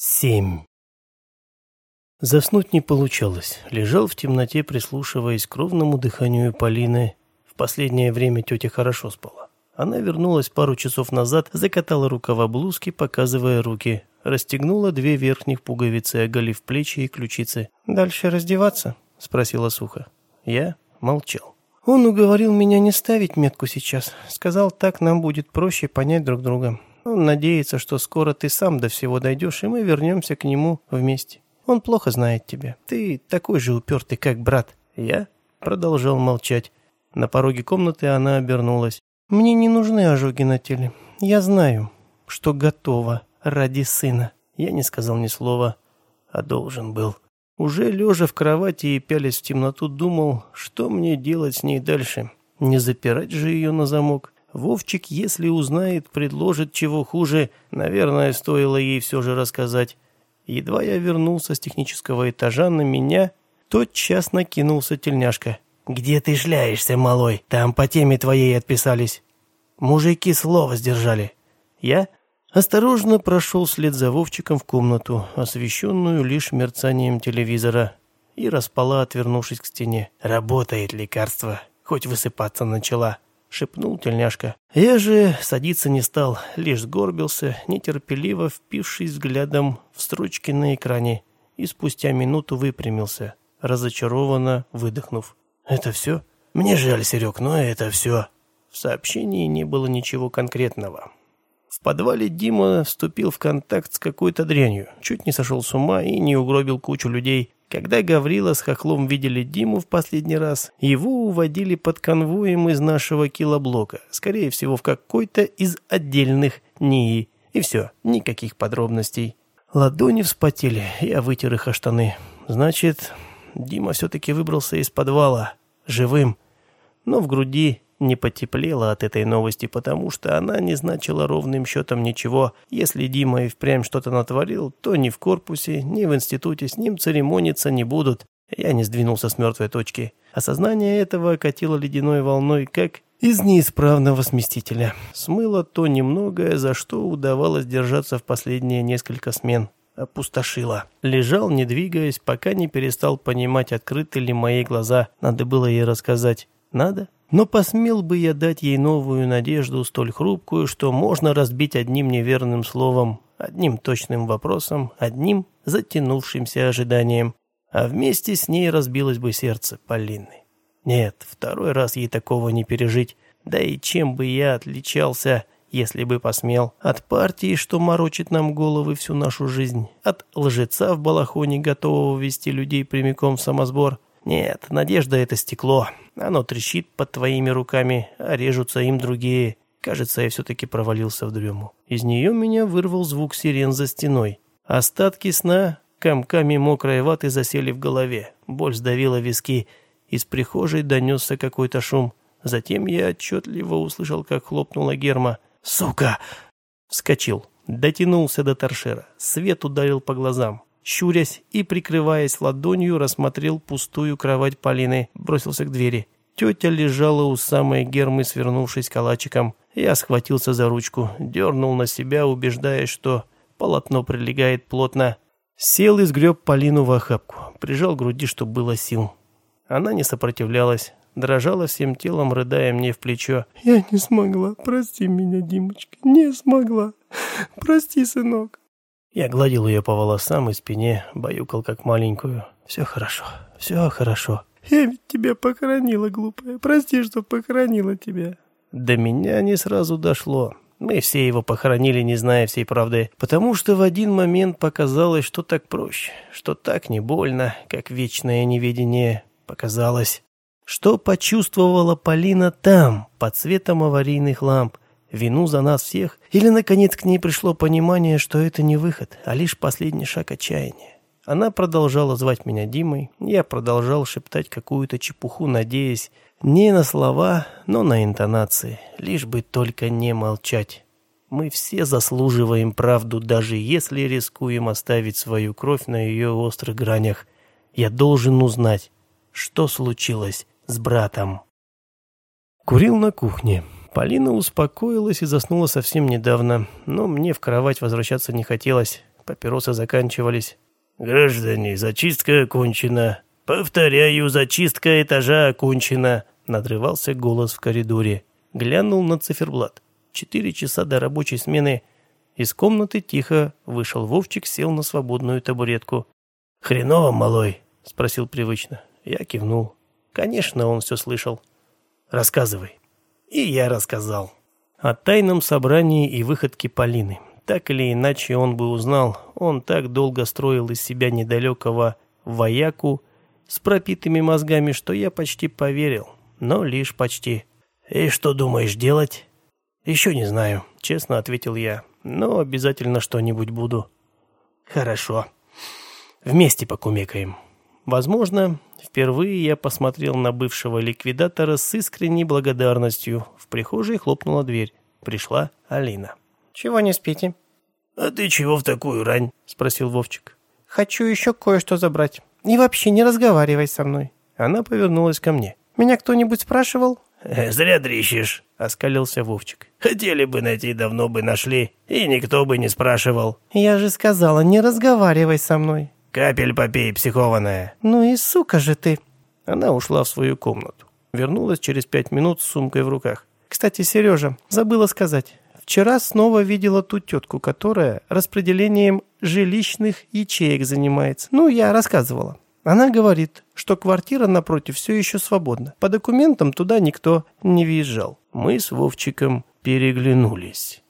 Семь. Заснуть не получалось. Лежал в темноте, прислушиваясь к ровному дыханию Полины. В последнее время тетя хорошо спала. Она вернулась пару часов назад, закатала рукава блузки, показывая руки. Расстегнула две верхних пуговицы, оголив плечи и ключицы. «Дальше раздеваться?» – спросила сухо. Я молчал. Он уговорил меня не ставить метку сейчас. Сказал, так нам будет проще понять друг друга. Он надеется, что скоро ты сам до всего дойдешь, и мы вернемся к нему вместе. Он плохо знает тебя. Ты такой же упертый, как брат. Я продолжал молчать. На пороге комнаты она обернулась. Мне не нужны ожоги на теле. Я знаю, что готова ради сына. Я не сказал ни слова, а должен был. Уже лежа в кровати и пялясь в темноту, думал, что мне делать с ней дальше. Не запирать же ее на замок. Вовчик, если узнает, предложит чего хуже, наверное, стоило ей все же рассказать. Едва я вернулся с технического этажа, на меня тотчас накинулся тельняшка. «Где ты шляешься, малой? Там по теме твоей отписались. Мужики слово сдержали». Я осторожно прошел вслед за Вовчиком в комнату, освещенную лишь мерцанием телевизора, и распала, отвернувшись к стене. «Работает лекарство, хоть высыпаться начала». — шепнул тельняшка. Я же садиться не стал, лишь сгорбился, нетерпеливо впившись взглядом в строчки на экране, и спустя минуту выпрямился, разочарованно выдохнув. «Это все?» «Мне жаль, Серег, но это все». В сообщении не было ничего конкретного. В подвале Дима вступил в контакт с какой-то дрянью, чуть не сошел с ума и не угробил кучу людей, когда Гаврила с Хохлом видели Диму в последний раз, его уводили под конвоем из нашего килоблока, скорее всего, в какой-то из отдельных НИИ. И все, никаких подробностей. Ладони вспотели, я вытер их о штаны. Значит, Дима все-таки выбрался из подвала, живым. Но в груди не потеплело от этой новости, потому что она не значила ровным счетом ничего. Если Дима и впрямь что-то натворил, то ни в корпусе, ни в институте с ним церемониться не будут. Я не сдвинулся с мертвой точки. Осознание этого катило ледяной волной, как из неисправного сместителя. Смыло то немногое, за что удавалось держаться в последние несколько смен. Опустошило. Лежал, не двигаясь, пока не перестал понимать, открыты ли мои глаза. Надо было ей рассказать. Надо? Но посмел бы я дать ей новую надежду, столь хрупкую, что можно разбить одним неверным словом, одним точным вопросом, одним затянувшимся ожиданием, а вместе с ней разбилось бы сердце Полины. Нет, второй раз ей такого не пережить, да и чем бы я отличался, если бы посмел, от партии, что морочит нам головы всю нашу жизнь, от лжеца в балахоне, готового вести людей прямиком в самосбор, нет, надежда — это стекло. Оно трещит под твоими руками, а режутся им другие. Кажется, я все-таки провалился в дрему. Из нее меня вырвал звук сирен за стеной. Остатки сна комками мокрой ваты засели в голове. Боль сдавила виски. Из прихожей донесся какой-то шум. Затем я отчетливо услышал, как хлопнула герма. «Сука!» Вскочил. Дотянулся до торшера. Свет ударил по глазам щурясь и прикрываясь ладонью, рассмотрел пустую кровать Полины, бросился к двери. Тетя лежала у самой гермы, свернувшись калачиком. Я схватился за ручку, дернул на себя, убеждаясь, что полотно прилегает плотно. Сел и сгреб Полину в охапку, прижал к груди, чтобы было сил. Она не сопротивлялась, дрожала всем телом, рыдая мне в плечо. «Я не смогла, прости меня, Димочка, не смогла. Прости, сынок». Я гладил ее по волосам и спине, баюкал как маленькую. «Все хорошо, все хорошо». «Я ведь тебя похоронила, глупая. Прости, что похоронила тебя». До меня не сразу дошло. Мы все его похоронили, не зная всей правды, потому что в один момент показалось, что так проще, что так не больно, как вечное неведение показалось. Что почувствовала Полина там, под светом аварийных ламп, вину за нас всех, или, наконец, к ней пришло понимание, что это не выход, а лишь последний шаг отчаяния. Она продолжала звать меня Димой, я продолжал шептать какую-то чепуху, надеясь не на слова, но на интонации, лишь бы только не молчать. Мы все заслуживаем правду, даже если рискуем оставить свою кровь на ее острых гранях. Я должен узнать, что случилось с братом. Курил на кухне. Полина успокоилась и заснула совсем недавно, но мне в кровать возвращаться не хотелось. Папиросы заканчивались. «Граждане, зачистка окончена. Повторяю, зачистка этажа окончена», — надрывался голос в коридоре. Глянул на циферблат. Четыре часа до рабочей смены. Из комнаты тихо вышел Вовчик, сел на свободную табуретку. «Хреново, малой?» — спросил привычно. Я кивнул. Конечно, он все слышал. «Рассказывай». И я рассказал. О тайном собрании и выходке Полины. Так или иначе он бы узнал, он так долго строил из себя недалекого вояку с пропитыми мозгами, что я почти поверил, но лишь почти. «И что думаешь делать?» «Еще не знаю», — честно ответил я, «но обязательно что-нибудь буду». «Хорошо. Вместе покумекаем». Возможно, впервые я посмотрел на бывшего ликвидатора с искренней благодарностью. В прихожей хлопнула дверь. Пришла Алина. «Чего не спите?» «А ты чего в такую рань?» — спросил Вовчик. «Хочу еще кое-что забрать. И вообще не разговаривай со мной». Она повернулась ко мне. «Меня кто-нибудь спрашивал?» «Э, «Зря дрищешь», — оскалился Вовчик. «Хотели бы найти, давно бы нашли, и никто бы не спрашивал». «Я же сказала, не разговаривай со мной». «Капель попей, психованная». «Ну и сука же ты». Она ушла в свою комнату. Вернулась через пять минут с сумкой в руках. «Кстати, Сережа, забыла сказать. Вчера снова видела ту тетку, которая распределением жилищных ячеек занимается. Ну, я рассказывала. Она говорит, что квартира напротив все еще свободна. По документам туда никто не въезжал. Мы с Вовчиком переглянулись.